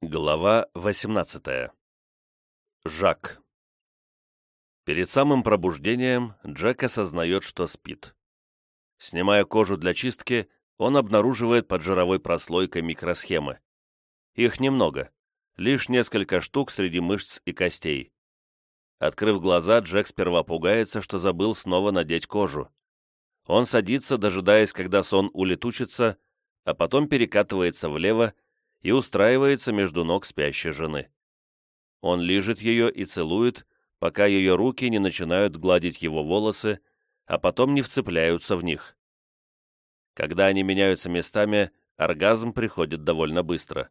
Глава 18. Жак. Перед самым пробуждением Джек осознает, что спит. Снимая кожу для чистки, он обнаруживает под жировой прослойкой микросхемы. Их немного, лишь несколько штук среди мышц и костей. Открыв глаза, Джек сперва пугается, что забыл снова надеть кожу. Он садится, дожидаясь, когда сон улетучится, а потом перекатывается влево, и устраивается между ног спящей жены. Он лижет ее и целует, пока ее руки не начинают гладить его волосы, а потом не вцепляются в них. Когда они меняются местами, оргазм приходит довольно быстро.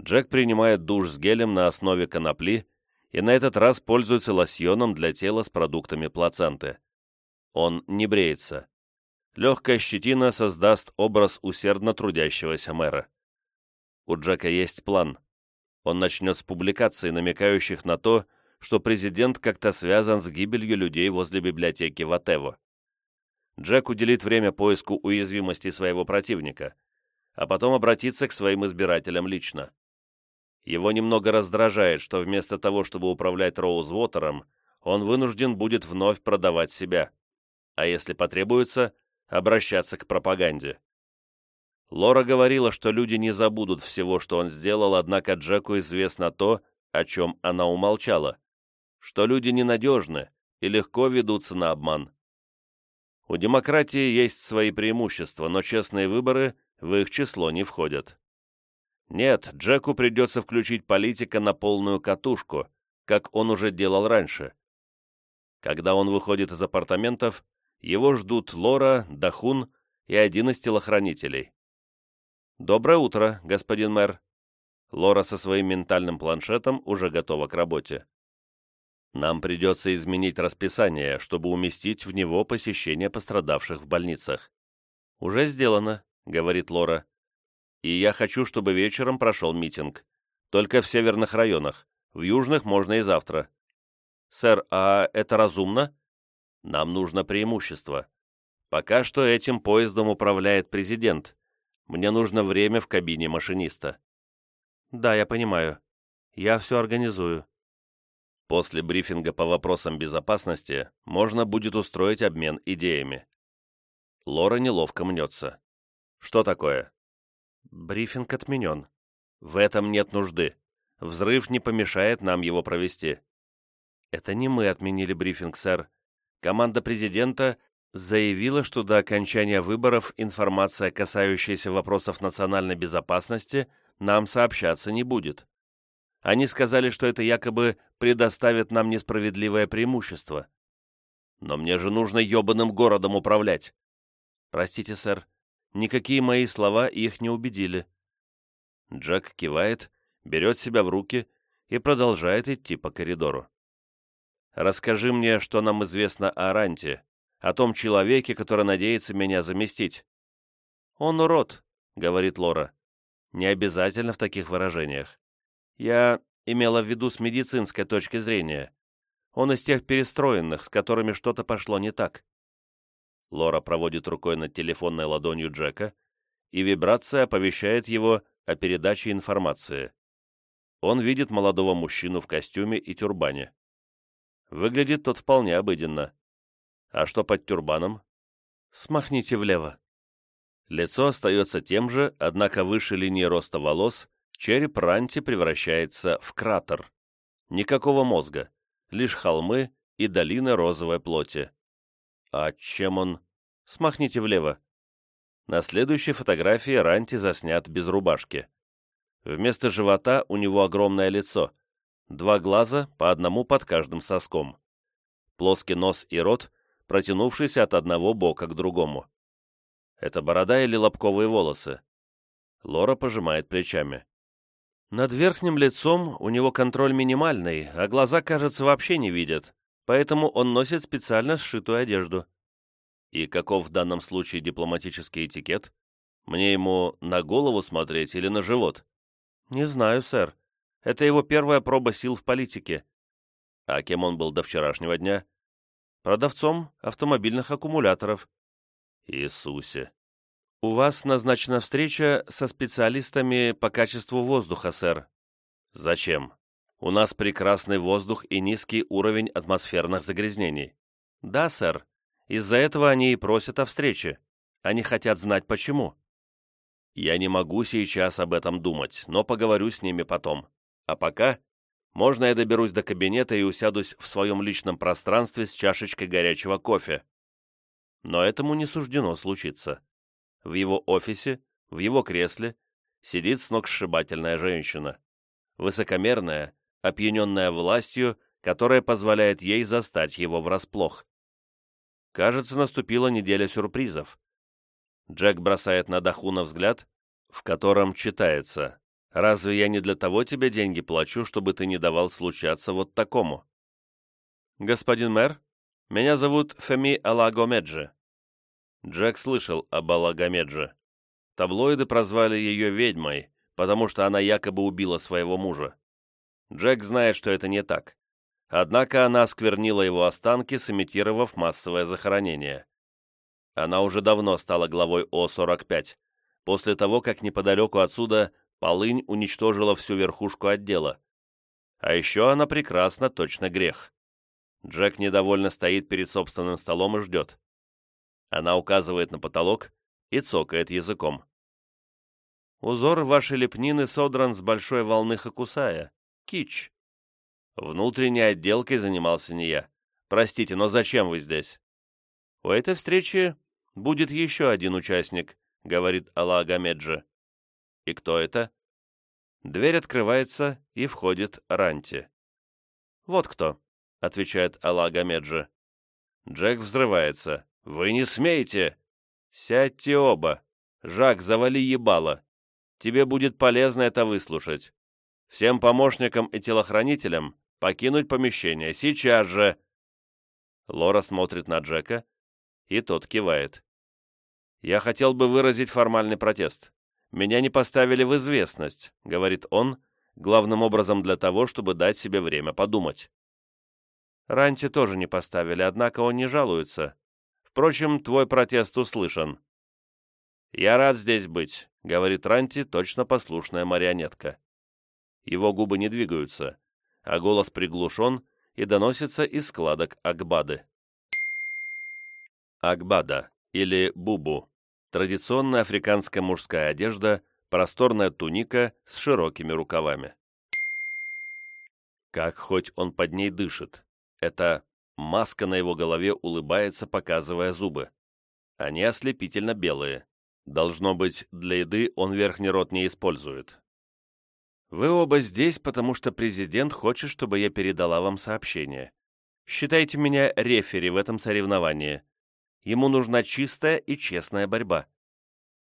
Джек принимает душ с гелем на основе конопли и на этот раз пользуется лосьоном для тела с продуктами плаценты. Он не бреется. Легкая щетина создаст образ усердно трудящегося мэра. У Джека есть план. Он начнет с публикаций, намекающих на то, что президент как-то связан с гибелью людей возле библиотеки Ватево. Джек уделит время поиску уязвимости своего противника, а потом обратиться к своим избирателям лично. Его немного раздражает, что вместо того, чтобы управлять Роузвотером, он вынужден будет вновь продавать себя, а если потребуется, обращаться к пропаганде. Лора говорила, что люди не забудут всего, что он сделал, однако Джеку известно то, о чем она умолчала, что люди ненадежны и легко ведутся на обман. У демократии есть свои преимущества, но честные выборы в их число не входят. Нет, Джеку придется включить политика на полную катушку, как он уже делал раньше. Когда он выходит из апартаментов, его ждут Лора, Дахун и один из телохранителей. «Доброе утро, господин мэр». Лора со своим ментальным планшетом уже готова к работе. «Нам придется изменить расписание, чтобы уместить в него посещение пострадавших в больницах». «Уже сделано», — говорит Лора. «И я хочу, чтобы вечером прошел митинг. Только в северных районах. В южных можно и завтра». «Сэр, а это разумно?» «Нам нужно преимущество. Пока что этим поездом управляет президент, мне нужно время в кабине машиниста». «Да, я понимаю. Я все организую». После брифинга по вопросам безопасности можно будет устроить обмен идеями. Лора неловко мнется. «Что такое?» «Брифинг отменен. В этом нет нужды. Взрыв не помешает нам его провести». «Это не мы отменили брифинг, сэр. Команда президента заявила, что до окончания выборов информация, касающаяся вопросов национальной безопасности, нам сообщаться не будет. Они сказали, что это якобы предоставит нам несправедливое преимущество. Но мне же нужно ебаным городом управлять. Простите, сэр, никакие мои слова их не убедили. Джек кивает, берет себя в руки и продолжает идти по коридору. «Расскажи мне, что нам известно о Ранте», о том человеке, который надеется меня заместить. «Он урод», — говорит Лора. «Не обязательно в таких выражениях. Я имела в виду с медицинской точки зрения. Он из тех перестроенных, с которыми что-то пошло не так». Лора проводит рукой над телефонной ладонью Джека, и вибрация оповещает его о передаче информации. Он видит молодого мужчину в костюме и тюрбане. Выглядит тот вполне обыденно. А что под тюрбаном? Смахните влево. Лицо остается тем же, однако выше линии роста волос череп Ранти превращается в кратер. Никакого мозга, лишь холмы и долины розовой плоти. А чем он? Смахните влево. На следующей фотографии Ранти заснят без рубашки. Вместо живота у него огромное лицо. Два глаза, по одному под каждым соском. Плоский нос и рот протянувшийся от одного бока к другому. Это борода или лобковые волосы? Лора пожимает плечами. Над верхним лицом у него контроль минимальный, а глаза, кажется, вообще не видят, поэтому он носит специально сшитую одежду. И каков в данном случае дипломатический этикет? Мне ему на голову смотреть или на живот? Не знаю, сэр. Это его первая проба сил в политике. А кем он был до вчерашнего дня? Продавцом автомобильных аккумуляторов. Иисусе! «У вас назначена встреча со специалистами по качеству воздуха, сэр». «Зачем? У нас прекрасный воздух и низкий уровень атмосферных загрязнений». «Да, сэр. Из-за этого они и просят о встрече. Они хотят знать, почему». «Я не могу сейчас об этом думать, но поговорю с ними потом. А пока можно я доберусь до кабинета и усядусь в своем личном пространстве с чашечкой горячего кофе?» Но этому не суждено случиться. В его офисе, в его кресле, сидит сногсшибательная женщина. Высокомерная, опьяненная властью, которая позволяет ей застать его врасплох. Кажется, наступила неделя сюрпризов. Джек бросает на Дахуна взгляд, в котором читается «Разве я не для того тебе деньги плачу, чтобы ты не давал случаться вот такому?» «Господин мэр, меня зовут Феми Алагомеджи. Джек слышал об Алагомедже. Таблоиды прозвали ее ведьмой, потому что она якобы убила своего мужа. Джек знает, что это не так. Однако она осквернила его останки, сымитировав массовое захоронение. Она уже давно стала главой О-45, после того, как неподалеку отсюда полынь уничтожила всю верхушку отдела. А еще она прекрасна, точно грех. Джек недовольно стоит перед собственным столом и ждет. Она указывает на потолок и цокает языком. Узор вашей лепнины содран с большой волны Хакусая. Кич. Внутренней отделкой занимался не я. Простите, но зачем вы здесь? У этой встречи будет еще один участник, говорит Алла Агамеджи. И кто это? Дверь открывается, и входит Ранти. «Вот кто», — отвечает Алла Агамеджи. Джек взрывается. «Вы не смеете!» «Сядьте оба! Жак, завали ебало! Тебе будет полезно это выслушать. Всем помощникам и телохранителям покинуть помещение, сейчас же!» Лора смотрит на Джека, и тот кивает. «Я хотел бы выразить формальный протест. Меня не поставили в известность», — говорит он, главным образом для того, чтобы дать себе время подумать. Ранти тоже не поставили, однако он не жалуется. Впрочем, твой протест услышан». «Я рад здесь быть», — говорит Ранти, точно послушная марионетка. Его губы не двигаются, а голос приглушен и доносится из складок Акбады. Акбада, или бубу, традиционная африканская мужская одежда, просторная туника с широкими рукавами. Как хоть он под ней дышит. Это Маска на его голове улыбается, показывая зубы. Они ослепительно белые. Должно быть, для еды он верхний рот не использует. Вы оба здесь, потому что президент хочет, чтобы я передала вам сообщение. Считайте меня рефери в этом соревновании. Ему нужна чистая и честная борьба.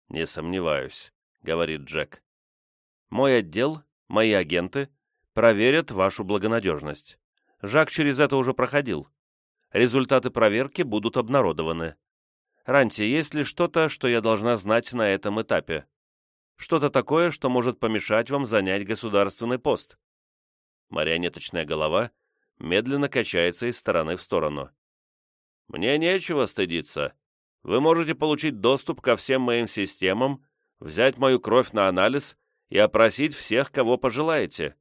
Не сомневаюсь, говорит Джек. Мой отдел, мои агенты проверят вашу благонадежность. Жак через это уже проходил. Результаты проверки будут обнародованы. Ранти, есть ли что-то, что я должна знать на этом этапе? Что-то такое, что может помешать вам занять государственный пост?» Марионеточная голова медленно качается из стороны в сторону. «Мне нечего стыдиться. Вы можете получить доступ ко всем моим системам, взять мою кровь на анализ и опросить всех, кого пожелаете.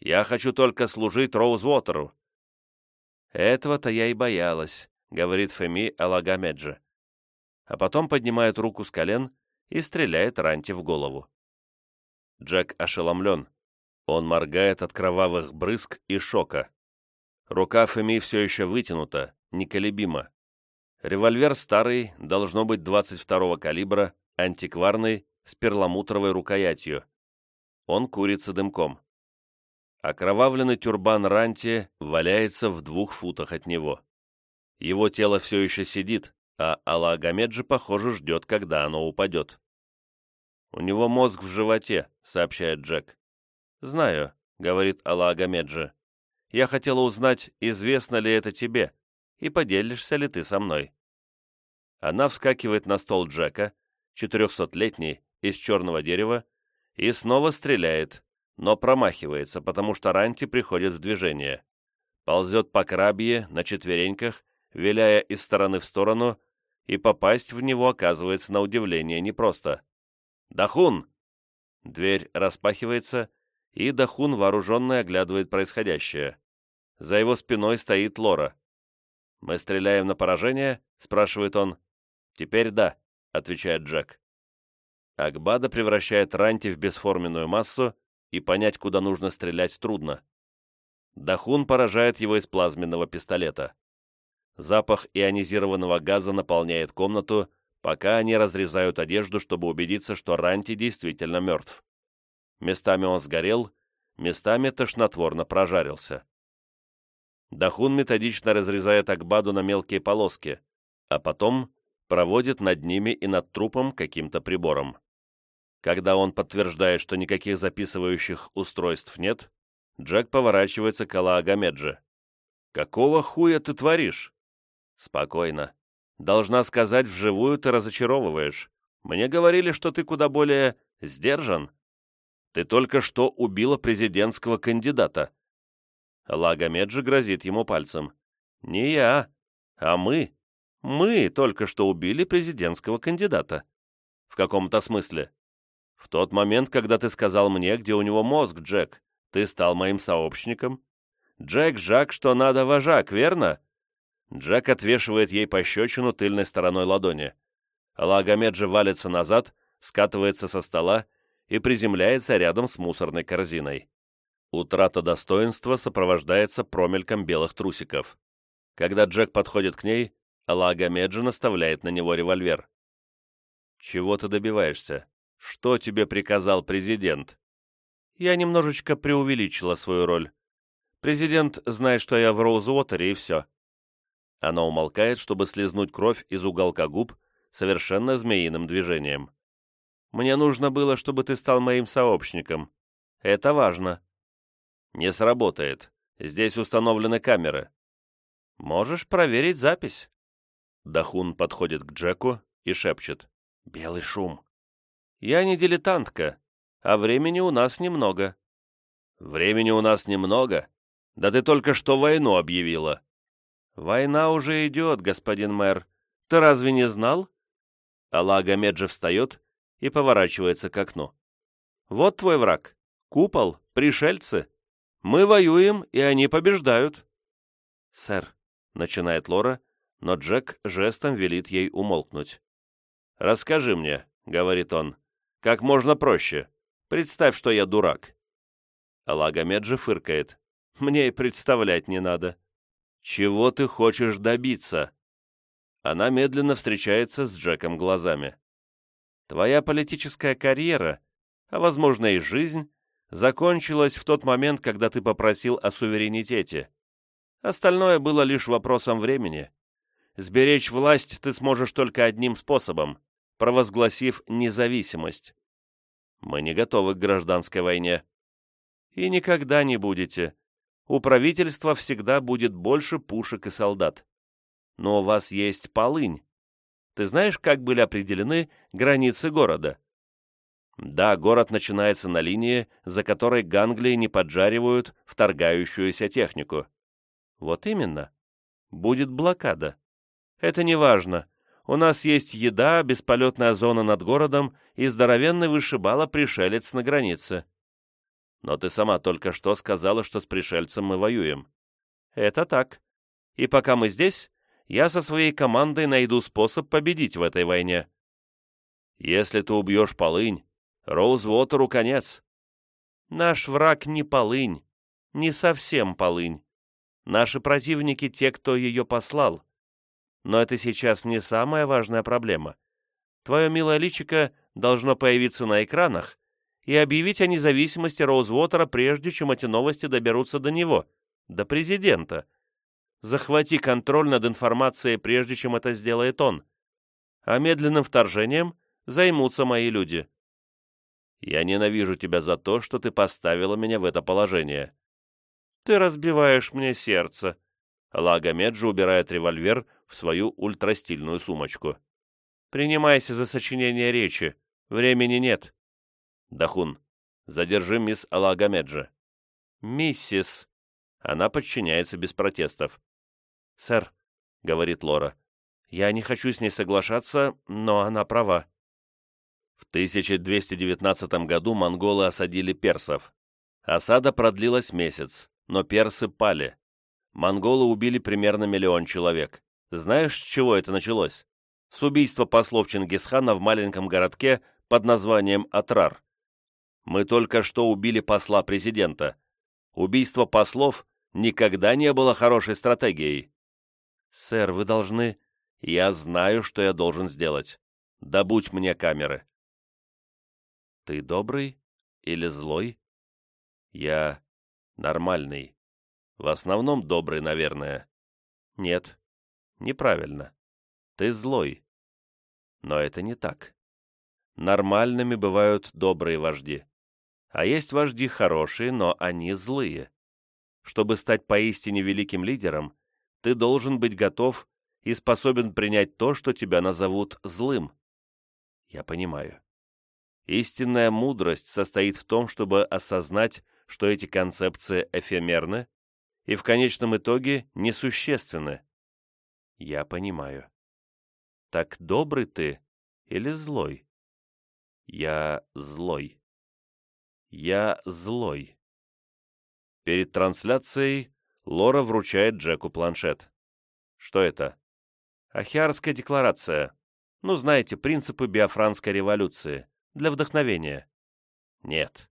Я хочу только служить Роузвотеру. «Этого-то я и боялась», — говорит Феми Алагамеджи. А потом поднимает руку с колен и стреляет Ранти в голову. Джек ошеломлен. Он моргает от кровавых брызг и шока. Рука Феми все еще вытянута, неколебима. Револьвер старый, должно быть 22-го калибра, антикварный, с перламутровой рукоятью. Он курится дымком. Окровавленный тюрбан Ранти валяется в двух футах от него. Его тело все еще сидит, а Алла-Агамеджи, похоже, ждет, когда оно упадет. «У него мозг в животе», — сообщает Джек. «Знаю», — говорит Алла-Агамеджи. «Я хотела узнать, известно ли это тебе, и поделишься ли ты со мной». Она вскакивает на стол Джека, четырехсотлетний, из черного дерева, и снова стреляет, но промахивается, потому что Ранти приходит в движение. Ползет по крабье на четвереньках, виляя из стороны в сторону, и попасть в него оказывается на удивление непросто. «Дахун!» Дверь распахивается, и Дахун вооруженный оглядывает происходящее. За его спиной стоит Лора. «Мы стреляем на поражение?» — спрашивает он. «Теперь да», — отвечает Джек. Акбада превращает Ранти в бесформенную массу, и понять, куда нужно стрелять, трудно. Дахун поражает его из плазменного пистолета. Запах ионизированного газа наполняет комнату, пока они разрезают одежду, чтобы убедиться, что Ранти действительно мертв. Местами он сгорел, местами тошнотворно прожарился. Дахун методично разрезает Акбаду на мелкие полоски, а потом проводит над ними и над трупом каким-то прибором. Когда он подтверждает, что никаких записывающих устройств нет, Джек поворачивается к Алаагамеджи. «Какого хуя ты творишь?» «Спокойно. Должна сказать, вживую ты разочаровываешь. Мне говорили, что ты куда более сдержан. Ты только что убила президентского кандидата». Лагомеджи грозит ему пальцем. «Не я, а мы. Мы только что убили президентского кандидата». «В каком-то смысле?» В тот момент, когда ты сказал мне, где у него мозг, Джек, ты стал моим сообщником. Джек, Жак, что надо вожак, верно? Джек отвешивает ей пощечину тыльной стороной ладони. Лагомед же валится назад, скатывается со стола и приземляется рядом с мусорной корзиной. Утрата достоинства сопровождается промельком белых трусиков. Когда Джек подходит к ней, Лагомед же наставляет на него револьвер. «Чего ты добиваешься?» «Что тебе приказал президент?» Я немножечко преувеличила свою роль. Президент знает, что я в Роузвотере, и все. Она умолкает, чтобы слезнуть кровь из уголка губ совершенно змеиным движением. «Мне нужно было, чтобы ты стал моим сообщником. Это важно». «Не сработает. Здесь установлены камеры». «Можешь проверить запись». Дахун подходит к Джеку и шепчет. «Белый шум». Я не дилетантка, а времени у нас немного». «Времени у нас немного? Да ты только что войну объявила». «Война уже идет, господин мэр. Ты разве не знал?» Аллага Меджи встает и поворачивается к окну. «Вот твой враг. Купол, пришельцы. Мы воюем, и они побеждают». «Сэр», — начинает Лора, но Джек жестом велит ей умолкнуть. «Расскажи мне», — говорит он, как можно проще. Представь, что я дурак». Алагомед же фыркает. «Мне и представлять не надо». «Чего ты хочешь добиться?» Она медленно встречается с Джеком глазами. «Твоя политическая карьера, а, возможно, и жизнь, закончилась в тот момент, когда ты попросил о суверенитете. Остальное было лишь вопросом времени. Сберечь власть ты сможешь только одним способом провозгласив независимость. Мы не готовы к гражданской войне. И никогда не будете. У правительства всегда будет больше пушек и солдат. Но у вас есть полынь. Ты знаешь, как были определены границы города? Да, город начинается на линии, за которой ганглии не поджаривают вторгающуюся технику. Вот именно. Будет блокада. Это не важно, у нас есть еда, бесполетная зона над городом и здоровенный вышибала пришелец на границе. Но ты сама только что сказала, что с пришельцем мы воюем. Это так. И пока мы здесь, я со своей командой найду способ победить в этой войне. Если ты убьешь полынь, Роузвотеру конец. Наш враг не полынь, не совсем полынь. Наши противники — те, кто ее послал. Но это сейчас не самая важная проблема. Твое милое личико должно появиться на экранах и объявить о независимости Роузвотера, прежде чем эти новости доберутся до него, до президента. Захвати контроль над информацией, прежде чем это сделает он. А медленным вторжением займутся мои люди. Я ненавижу тебя за то, что ты поставила меня в это положение. Ты разбиваешь мне сердце. Лагомеджи убирает револьвер в свою ультрастильную сумочку. «Принимайся за сочинение речи. Времени нет». «Дахун, задержи мисс Алагамеджа». «Миссис». Она подчиняется без протестов. «Сэр», — говорит Лора, Я не хочу с ней соглашаться, но она права. В 1219 году монголы осадили персов. Осада продлилась месяц, но персы пали. Монголы убили примерно миллион человек. Знаешь, с чего это началось? С убийства послов Чингисхана в маленьком городке под названием Атрар. Мы только что убили посла президента. Убийство послов никогда не было хорошей стратегией. Сэр, вы должны... Я знаю, что я должен сделать. Добудь мне камеры. Ты добрый или злой? Я нормальный. В основном добрый, наверное. Нет, неправильно. Ты злой. Но это не так. Нормальными бывают добрые вожди. А есть вожди хорошие, но они злые. Чтобы стать поистине великим лидером, ты должен быть готов и способен принять то, что тебя назовут злым. Я понимаю. Истинная мудрость состоит в том, чтобы осознать, что эти концепции эфемерны и в конечном итоге несущественны. Я понимаю. Так добрый ты или злой? Я злой. Я злой. Перед трансляцией Лора вручает Джеку планшет. Что это? Ахиарская декларация. Ну, знаете, принципы биофранской революции. Для вдохновения. Нет.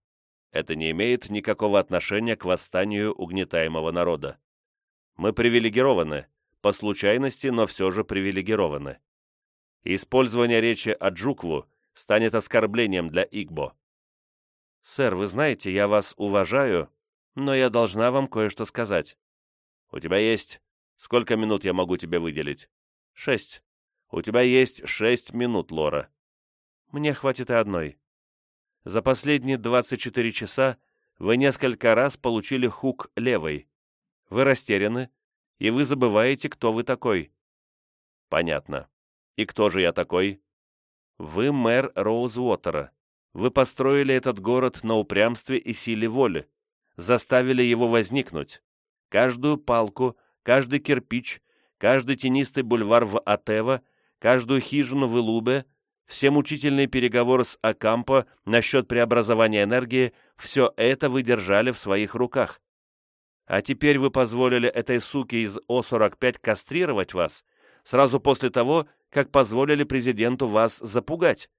Это не имеет никакого отношения к восстанию угнетаемого народа. Мы привилегированы, по случайности, но все же привилегированы. Использование речи о Джукву станет оскорблением для Игбо. «Сэр, вы знаете, я вас уважаю, но я должна вам кое-что сказать. У тебя есть... Сколько минут я могу тебе выделить? Шесть. У тебя есть шесть минут, Лора. Мне хватит и одной. За последние 24 часа вы несколько раз получили хук левой. Вы растеряны, и вы забываете, кто вы такой. Понятно. И кто же я такой? Вы мэр Роузвотера. Вы построили этот город на упрямстве и силе воли заставили его возникнуть. Каждую палку, каждый кирпич, каждый тенистый бульвар в Атева, каждую хижину в Илубе, все мучительные переговоры с Акампо насчет преобразования энергии, все это вы держали в своих руках. А теперь вы позволили этой суке из О-45 кастрировать вас, сразу после того, как позволили президенту вас запугать.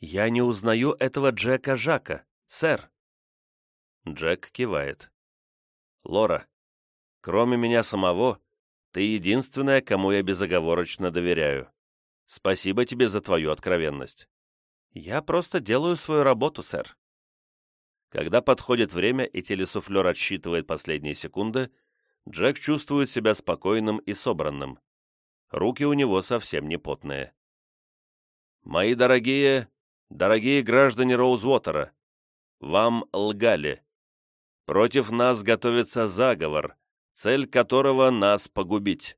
Я не узнаю этого Джека Жака, сэр. Джек кивает. «Лора, кроме меня самого, ты единственная, кому я безоговорочно доверяю. Спасибо тебе за твою откровенность. Я просто делаю свою работу, сэр». Когда подходит время и телесуфлер отсчитывает последние секунды, Джек чувствует себя спокойным и собранным. Руки у него совсем не потные. «Мои дорогие, дорогие граждане Роузвотера, вам лгали. Против нас готовится заговор, цель которого нас погубить.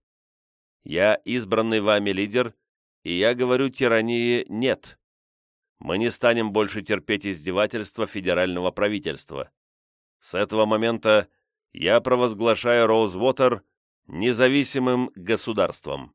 Я избранный вами лидер, и я говорю тирании «нет». Мы не станем больше терпеть издевательства федерального правительства. С этого момента я провозглашаю Роузвотер независимым государством.